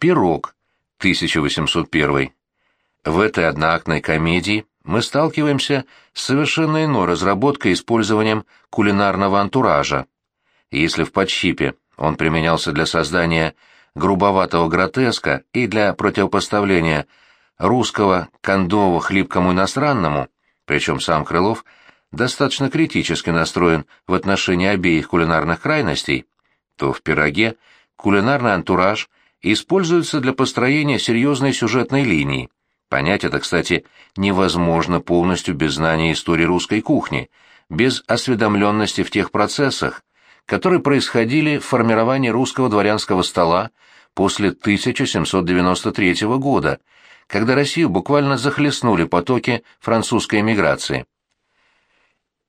Пирог, 1801. В этой одноактной комедии мы сталкиваемся с совершенно иной разработкой использованием кулинарного антуража. Если в подщипе он применялся для создания грубоватого гротеска и для противопоставления русского кондового хлипкому иностранному, причем сам Крылов достаточно критически настроен в отношении обеих кулинарных крайностей, то в пироге кулинарный антураж используется для построения серьезной сюжетной линии. Понять это, кстати, невозможно полностью без знания истории русской кухни, без осведомленности в тех процессах, которые происходили в формировании русского дворянского стола после 1793 года, когда Россию буквально захлестнули потоки французской эмиграции.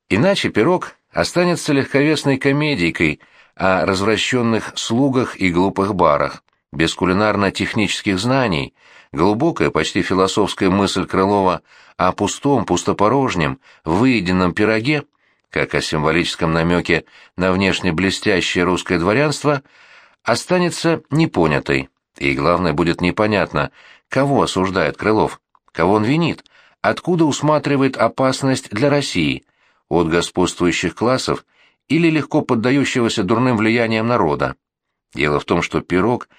Иначе пирог останется легковесной комедийкой о развращенных слугах и глупых барах, без кулинарно-технических знаний, глубокая, почти философская мысль Крылова о пустом, пустопорожнем, выеденном пироге, как о символическом намеке на внешне блестящее русское дворянство, останется непонятой, и, главное, будет непонятно, кого осуждает Крылов, кого он винит, откуда усматривает опасность для России, от господствующих классов или легко поддающегося дурным влияниям народа. Дело в том, что пирог,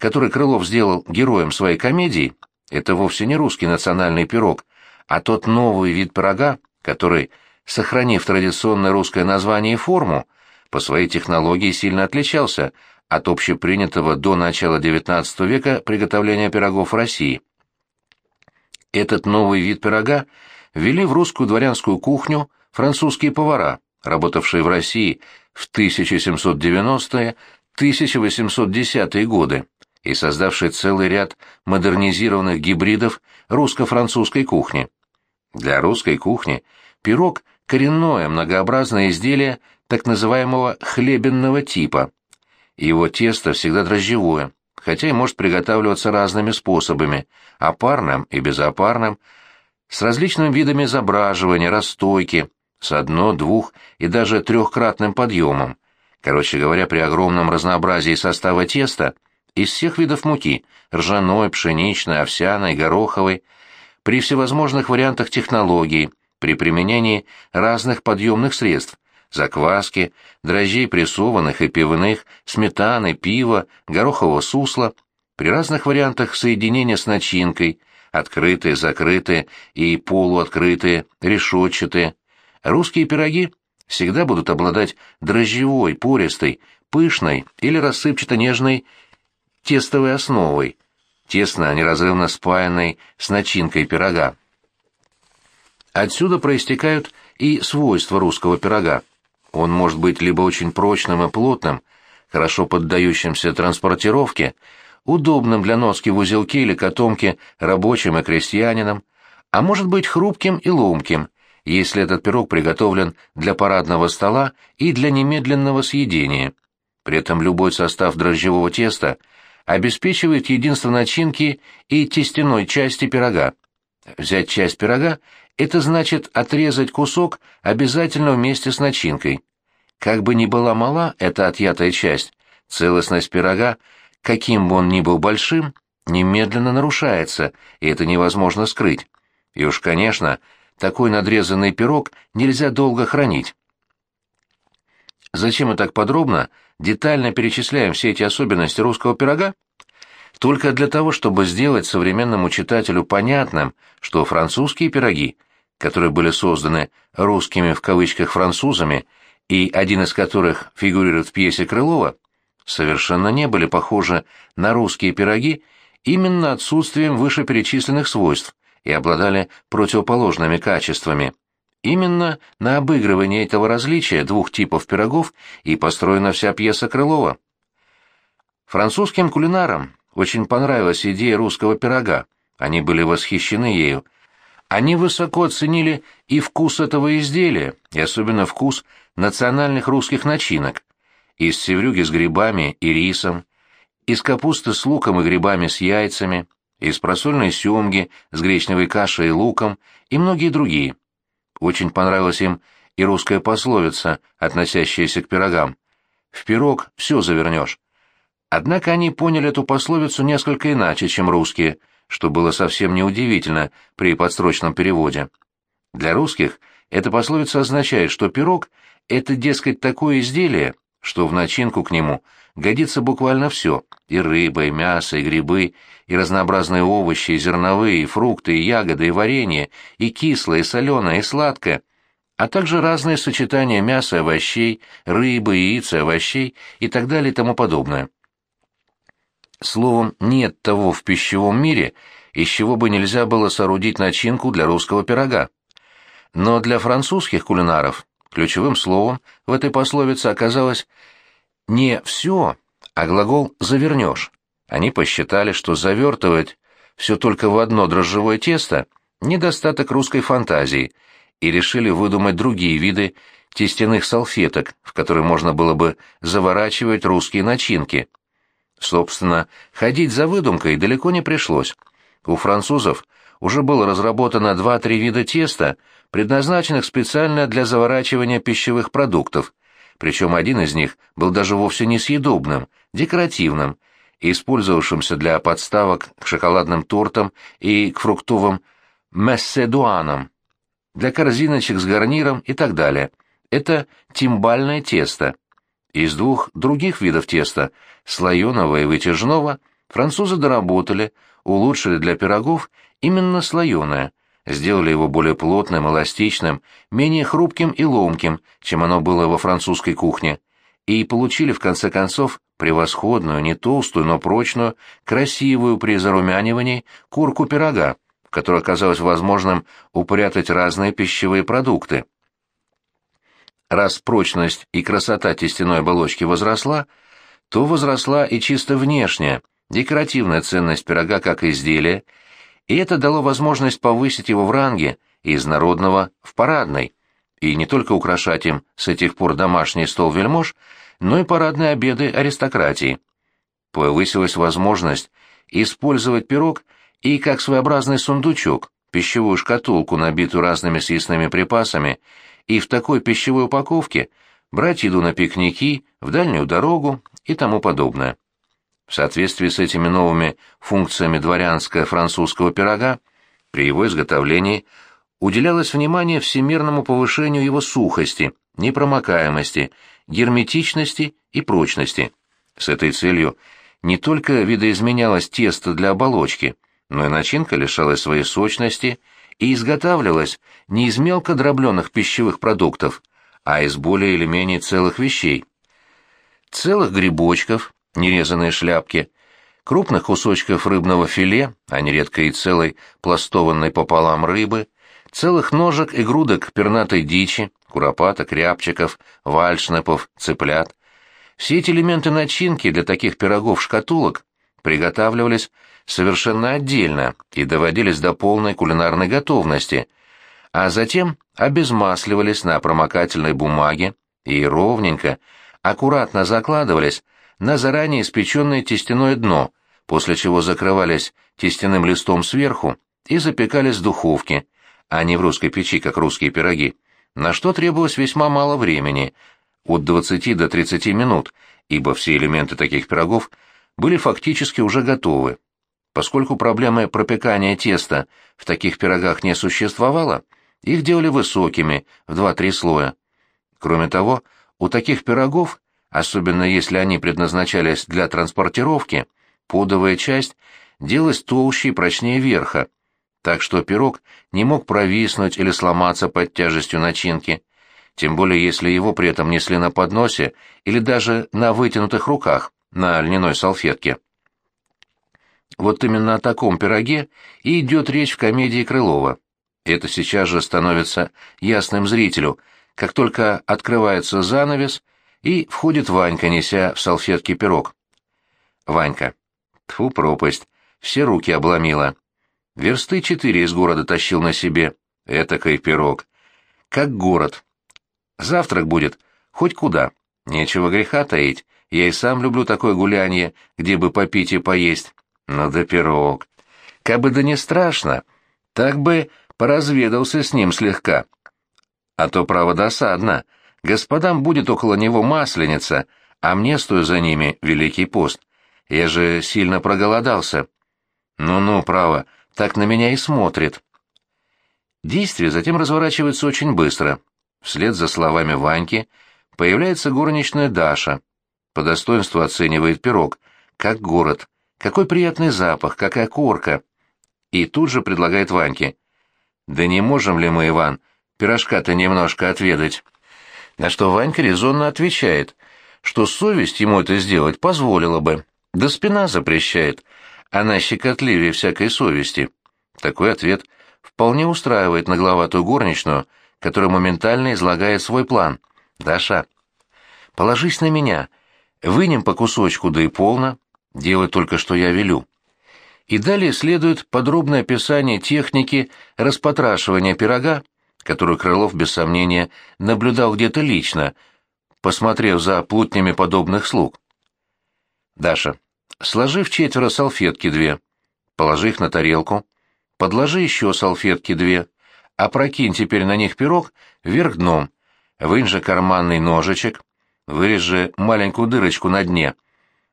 который Крылов сделал героем своей комедии, это вовсе не русский национальный пирог, а тот новый вид пирога, который, сохранив традиционное русское название и форму, по своей технологии сильно отличался от общепринятого до начала XIX века приготовления пирогов в России. Этот новый вид пирога ввели в русскую дворянскую кухню французские повара, работавшие в России в 1790-1810-е годы и создавшие целый ряд модернизированных гибридов русско-французской кухни. Для русской кухни пирог – коренное многообразное изделие так называемого хлебенного типа. Его тесто всегда дрожжевое, хотя и может приготавливаться разными способами – опарным и безопарным, с различными видами забраживания, расстойки, с одно-, двух- и даже трехкратным подъемом. Короче говоря, при огромном разнообразии состава теста из всех видов муки – ржаной, пшеничной, овсяной, гороховой, при всевозможных вариантах технологий, при применении разных подъемных средств – закваски, дрожжей прессованных и пивных, сметаны, пива, горохового сусла, при разных вариантах соединения с начинкой – открытые, закрытые и полуоткрытые, решетчатые – Русские пироги всегда будут обладать дрожжевой, пористой, пышной или рассыпчато-нежной тестовой основой, тесно, неразрывно спаянной с начинкой пирога. Отсюда проистекают и свойства русского пирога. Он может быть либо очень прочным и плотным, хорошо поддающимся транспортировке, удобным для носки в узелке или котомке рабочим и крестьянинам, а может быть хрупким и ломким – если этот пирог приготовлен для парадного стола и для немедленного съедения. При этом любой состав дрожжевого теста обеспечивает единство начинки и тестяной части пирога. Взять часть пирога – это значит отрезать кусок обязательно вместе с начинкой. Как бы ни была мала эта отъятая часть, целостность пирога, каким бы он ни был большим, немедленно нарушается, и это невозможно скрыть. И уж, конечно, такой надрезанный пирог нельзя долго хранить. Зачем мы так подробно, детально перечисляем все эти особенности русского пирога? Только для того, чтобы сделать современному читателю понятным, что французские пироги, которые были созданы русскими в кавычках французами, и один из которых фигурирует в пьесе Крылова, совершенно не были похожи на русские пироги именно отсутствием вышеперечисленных свойств, и обладали противоположными качествами. Именно на обыгрывание этого различия двух типов пирогов и построена вся пьеса Крылова. Французским кулинарам очень понравилась идея русского пирога, они были восхищены ею. Они высоко оценили и вкус этого изделия, и особенно вкус национальных русских начинок. Из севрюги с грибами и рисом, из капусты с луком и грибами с яйцами, из просольной семги с гречневой кашей и луком и многие другие. Очень понравилась им и русская пословица, относящаяся к пирогам. «В пирог все завернешь». Однако они поняли эту пословицу несколько иначе, чем русские, что было совсем неудивительно при подстрочном переводе. Для русских эта пословица означает, что пирог — это, дескать, такое изделие, что в начинку к нему годится буквально все — и рыба, и мясо, и грибы, и разнообразные овощи, и зерновые, и фрукты, и ягоды, и варенье, и кислое, и соленое, и сладкое, а также разные сочетания мяса и овощей, рыбы, яиц и овощей и так далее и тому подобное. Словом, нет того в пищевом мире, из чего бы нельзя было соорудить начинку для русского пирога. Но для французских кулинаров ключевым словом в этой пословице оказалось не «все», а глагол «завернешь». Они посчитали, что завертывать все только в одно дрожжевое тесто – недостаток русской фантазии, и решили выдумать другие виды тестяных салфеток, в которые можно было бы заворачивать русские начинки – Собственно, ходить за выдумкой далеко не пришлось. У французов уже было разработано два-три вида теста, предназначенных специально для заворачивания пищевых продуктов, причем один из них был даже вовсе не съедобным, декоративным, использовавшимся для подставок к шоколадным тортам и к фруктовым месседуанам, для корзиночек с гарниром и так далее. Это тимбальное тесто. Из двух других видов теста, слоеного и вытяжного, французы доработали, улучшили для пирогов именно слоеное, сделали его более плотным, эластичным, менее хрупким и ломким, чем оно было во французской кухне, и получили, в конце концов, превосходную, не толстую, но прочную, красивую при зарумянивании курку пирога, в которой оказалось возможным упрятать разные пищевые продукты. Раз прочность и красота тестяной оболочки возросла, то возросла и чисто внешняя, декоративная ценность пирога как изделия, и это дало возможность повысить его в ранге из народного в парадный, и не только украшать им с этих пор домашний стол вельмож, но и парадные обеды аристократии. Повысилась возможность использовать пирог и как своеобразный сундучок, пищевую шкатулку, набитую разными съестными припасами, и в такой пищевой упаковке брать еду на пикники, в дальнюю дорогу и тому подобное. В соответствии с этими новыми функциями дворянско-французского пирога, при его изготовлении уделялось внимание всемирному повышению его сухости, непромокаемости, герметичности и прочности. С этой целью не только видоизменялось тесто для оболочки, но и начинка лишалась своей сочности и изготавливалась не из мелко дробленных пищевых продуктов, а из более или менее целых вещей. Целых грибочков, нерезанные шляпки, крупных кусочков рыбного филе, а нередко и целой пластованной пополам рыбы, целых ножек и грудок пернатой дичи, куропаток, рябчиков, вальшнепов, цыплят. Все эти элементы начинки для таких пирогов-шкатулок приготавливались совершенно отдельно и доводились до полной кулинарной готовности, а затем обезмасливались на промокательной бумаге и ровненько, аккуратно закладывались на заранее испеченное тестяное дно, после чего закрывались тестяным листом сверху и запекались в духовке, а не в русской печи, как русские пироги, на что требовалось весьма мало времени, от 20 до 30 минут, ибо все элементы таких пирогов были фактически уже готовы. Поскольку проблемы пропекания теста в таких пирогах не существовало, их делали высокими, в два-три слоя. Кроме того, у таких пирогов, особенно если они предназначались для транспортировки, подовая часть делалась толще и прочнее верха, так что пирог не мог провиснуть или сломаться под тяжестью начинки, тем более если его при этом несли на подносе или даже на вытянутых руках, на льняной салфетке. Вот именно о таком пироге и идет речь в комедии Крылова. Это сейчас же становится ясным зрителю, как только открывается занавес, и входит Ванька, неся в салфетке пирог. Ванька. Тфу, пропасть. Все руки обломила. Версты четыре из города тащил на себе. Этакой пирог. Как город. Завтрак будет. Хоть куда. Нечего греха таить. Я и сам люблю такое гулянье, где бы попить и поесть. Ну да пирог. Кабы да не страшно, так бы поразведался с ним слегка. А то, право, досадно. Господам будет около него масленица, а мне, стоя за ними, великий пост. Я же сильно проголодался. Ну-ну, право, так на меня и смотрит. Действие затем разворачивается очень быстро. Вслед за словами Ваньки появляется горничная Даша. По достоинству оценивает пирог. Как город. Какой приятный запах, какая корка. И тут же предлагает Ваньке. «Да не можем ли мы, Иван, пирожка-то немножко отведать?» На что Ванька резонно отвечает, что совесть ему это сделать позволила бы. Да спина запрещает. Она щекотливее всякой совести. Такой ответ вполне устраивает нагловатую горничную, которая моментально излагает свой план. «Даша, положись на меня. Вынем по кусочку, да и полно. Делай только, что я велю». И далее следует подробное описание техники распотрашивания пирога, которую Крылов, без сомнения, наблюдал где-то лично, посмотрев за плутнями подобных слуг. «Даша, сложи в четверо салфетки две, положи их на тарелку, подложи еще салфетки две, опрокинь теперь на них пирог вверх дном, вынь же карманный ножичек, вырежь же маленькую дырочку на дне.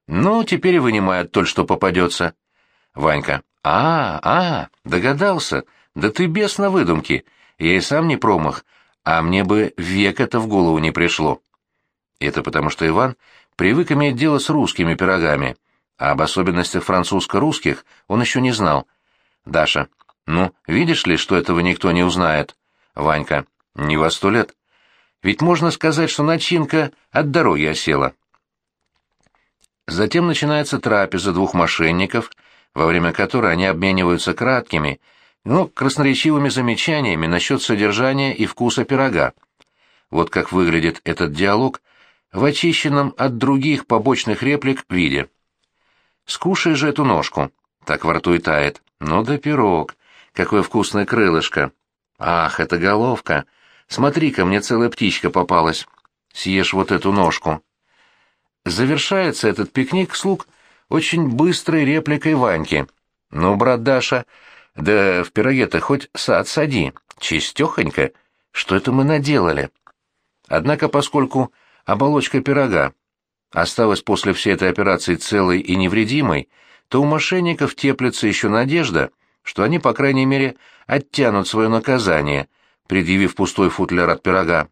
Ну, теперь вынимай оттоль, что попадется». Ванька. «А, а, догадался. Да ты бес на выдумке. Я и сам не промах, а мне бы век это в голову не пришло». Это потому, что Иван привык иметь дело с русскими пирогами, а об особенностях французско-русских он еще не знал. «Даша, ну, видишь ли, что этого никто не узнает?» Ванька. «Не во сто лет. Ведь можно сказать, что начинка от дороги осела». Затем начинается трапеза двух мошенников — во время которой они обмениваются краткими, но красноречивыми замечаниями насчет содержания и вкуса пирога. Вот как выглядит этот диалог в очищенном от других побочных реплик виде. «Скушай же эту ножку», так во рту и тает. «Ну да пирог, какое вкусное крылышко! Ах, это головка! Смотри-ка, мне целая птичка попалась. Съешь вот эту ножку». Завершается этот пикник слуг очень быстрой репликой Ваньки. «Ну, брат Даша, да в пироге-то хоть сад сади, чистехонько. Что это мы наделали?» Однако, поскольку оболочка пирога осталась после всей этой операции целой и невредимой, то у мошенников теплится еще надежда, что они, по крайней мере, оттянут свое наказание, предъявив пустой футляр от пирога.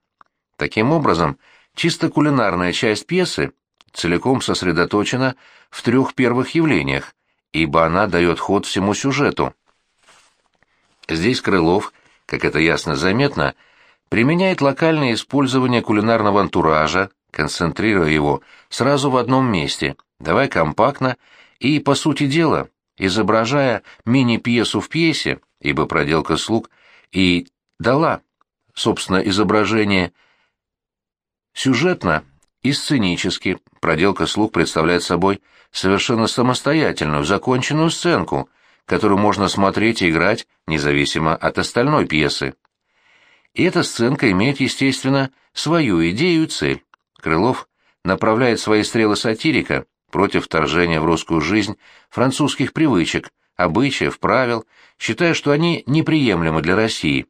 Таким образом, чисто кулинарная часть пьесы целиком сосредоточена в трех первых явлениях, ибо она дает ход всему сюжету. Здесь Крылов, как это ясно заметно, применяет локальное использование кулинарного антуража, концентрируя его сразу в одном месте, давая компактно и, по сути дела, изображая мини-пьесу в пьесе, ибо проделка слуг и дала, собственно, изображение. Сюжетно и сценически проделка слуг представляет собой совершенно самостоятельную, законченную сценку, которую можно смотреть и играть независимо от остальной пьесы. И эта сценка имеет, естественно, свою идею и цель. Крылов направляет свои стрелы сатирика против вторжения в русскую жизнь французских привычек, обычаев, правил, считая, что они неприемлемы для России,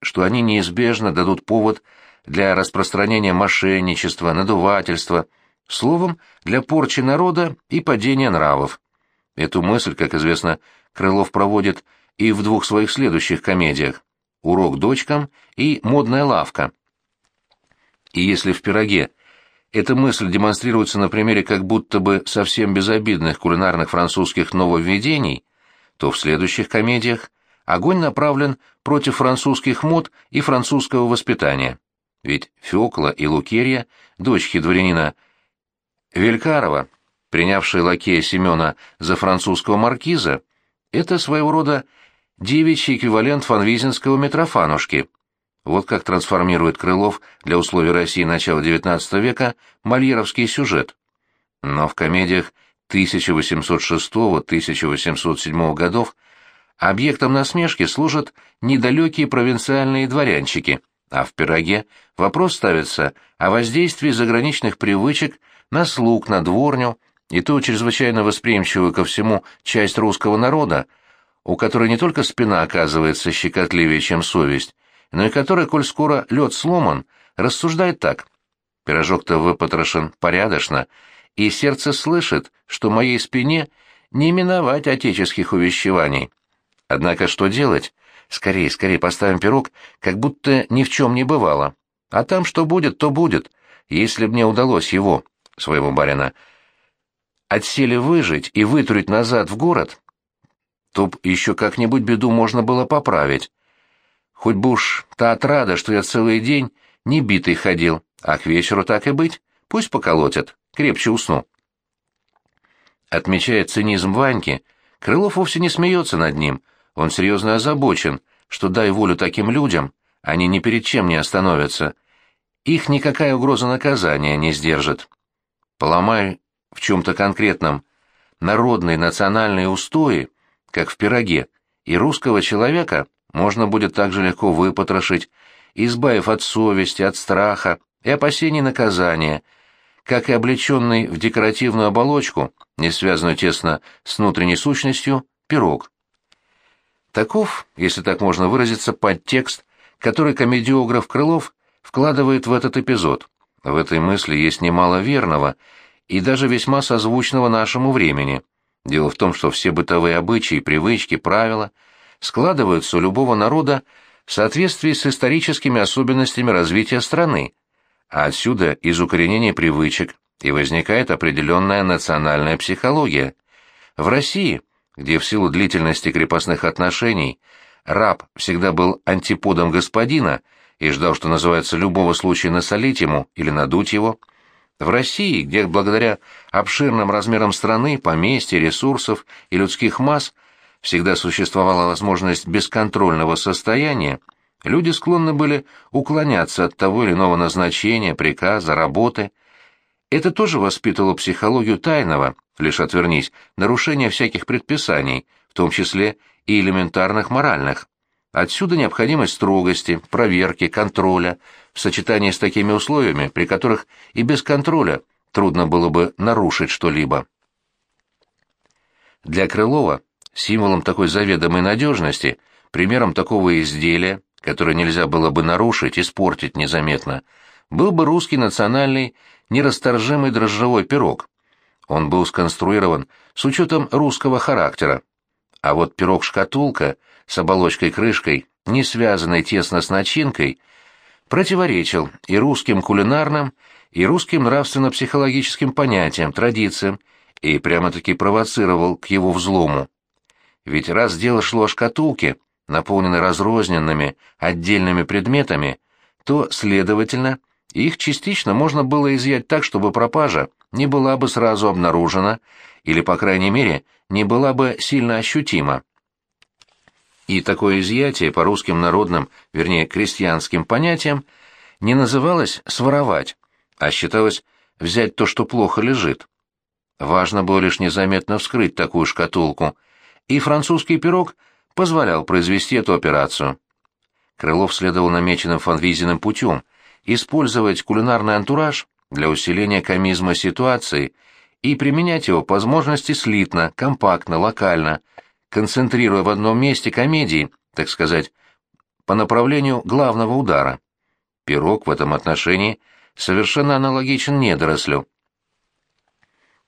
что они неизбежно дадут повод для распространения мошенничества, надувательства, словом, для порчи народа и падения нравов. Эту мысль, как известно, Крылов проводит и в двух своих следующих комедиях «Урок дочкам» и «Модная лавка». И если в «Пироге» эта мысль демонстрируется на примере как будто бы совсем безобидных кулинарных французских нововведений, то в следующих комедиях огонь направлен против французских мод и французского воспитания. Ведь Фёкла и Лукерья, дочки дворянина Велькарова, принявшие лакея Семена за французского маркиза, это своего рода девичий эквивалент фанвизинского Митрофанушки. Вот как трансформирует Крылов для условий России начала XIX века мольеровский сюжет. Но в комедиях 1806-1807 годов объектом насмешки служат недалекие провинциальные дворянчики – а в пироге вопрос ставится о воздействии заграничных привычек на слуг, на дворню и ту чрезвычайно восприимчивую ко всему часть русского народа, у которой не только спина оказывается щекотливее, чем совесть, но и которая, коль скоро лед сломан, рассуждает так. Пирожок-то выпотрошен порядочно, и сердце слышит, что моей спине не миновать отеческих увещеваний. Однако что делать? Скорее, скорее поставим пирог, как будто ни в чем не бывало. А там что будет, то будет. Если б мне удалось его, своего барина, отсели выжить и вытурить назад в город, то еще как-нибудь беду можно было поправить. Хоть бы уж та отрада, что я целый день не битый ходил, а к вечеру так и быть, пусть поколотят, крепче усну. Отмечая цинизм Ваньки, Крылов вовсе не смеется над ним, он серьезно озабочен, что дай волю таким людям, они ни перед чем не остановятся. Их никакая угроза наказания не сдержит. Поломай в чем-то конкретном народные национальные устои, как в пироге, и русского человека можно будет также легко выпотрошить, избавив от совести, от страха и опасений наказания, как и облеченный в декоративную оболочку, не связанную тесно с внутренней сущностью, пирог. Таков, если так можно выразиться, подтекст, который комедиограф Крылов вкладывает в этот эпизод. В этой мысли есть немало верного и даже весьма созвучного нашему времени. Дело в том, что все бытовые обычаи, привычки, правила складываются у любого народа в соответствии с историческими особенностями развития страны, а отсюда из укоренения привычек и возникает определенная национальная психология. В России, где в силу длительности крепостных отношений раб всегда был антиподом господина и ждал, что называется, любого случая насолить ему или надуть его, в России, где благодаря обширным размерам страны, поместья, ресурсов и людских масс всегда существовала возможность бесконтрольного состояния, люди склонны были уклоняться от того или иного назначения, приказа, работы. Это тоже воспитывало психологию тайного, лишь отвернись, нарушения всяких предписаний, в том числе и элементарных моральных. Отсюда необходимость строгости, проверки, контроля, в сочетании с такими условиями, при которых и без контроля трудно было бы нарушить что-либо. Для Крылова символом такой заведомой надежности, примером такого изделия, которое нельзя было бы нарушить, испортить незаметно, был бы русский национальный нерасторжимый дрожжевой пирог. Он был сконструирован с учетом русского характера. А вот пирог-шкатулка с оболочкой-крышкой, не связанной тесно с начинкой, противоречил и русским кулинарным, и русским нравственно-психологическим понятиям, традициям, и прямо-таки провоцировал к его взлому. Ведь раз дело шло о шкатулке, наполненной разрозненными, отдельными предметами, то, следовательно, их частично можно было изъять так, чтобы пропажа не была бы сразу обнаружена или, по крайней мере, не была бы сильно ощутима. И такое изъятие по русским народным, вернее, крестьянским понятиям, не называлось «своровать», а считалось «взять то, что плохо лежит». Важно было лишь незаметно вскрыть такую шкатулку, и французский пирог позволял произвести эту операцию. Крылов следовал намеченным фанвизиным путем, использовать кулинарный антураж для усиления комизма ситуации и применять его по возможности слитно, компактно, локально – концентрируя в одном месте комедии, так сказать, по направлению главного удара. Пирог в этом отношении совершенно аналогичен недорослю.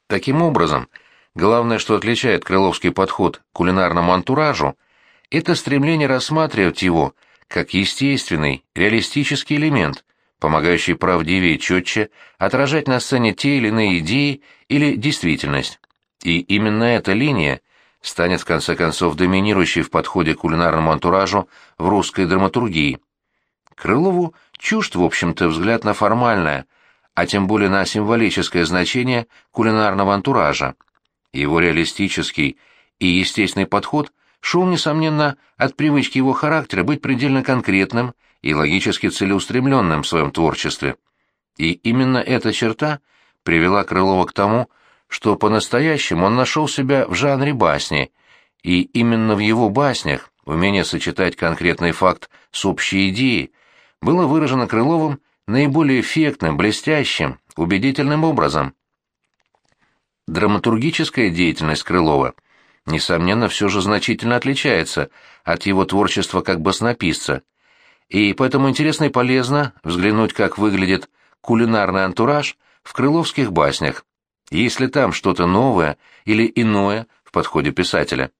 Таким образом, главное, что отличает крыловский подход к кулинарному антуражу, это стремление рассматривать его как естественный, реалистический элемент, помогающий правдивее и четче отражать на сцене те или иные идеи или действительность. И именно эта линия станет в конце концов доминирующей в подходе к кулинарному антуражу в русской драматургии. Крылову чужд, в общем-то, взгляд на формальное, а тем более на символическое значение кулинарного антуража. Его реалистический и естественный подход шел, несомненно, от привычки его характера быть предельно конкретным и логически целеустремленным в своем творчестве. И именно эта черта привела Крылова к тому, что по-настоящему он нашел себя в жанре басни, и именно в его баснях умение сочетать конкретный факт с общей идеей было выражено Крыловым наиболее эффектным, блестящим, убедительным образом. Драматургическая деятельность Крылова, несомненно, все же значительно отличается от его творчества как баснописца, и поэтому интересно и полезно взглянуть, как выглядит кулинарный антураж в крыловских баснях, есть ли там что-то новое или иное в подходе писателя.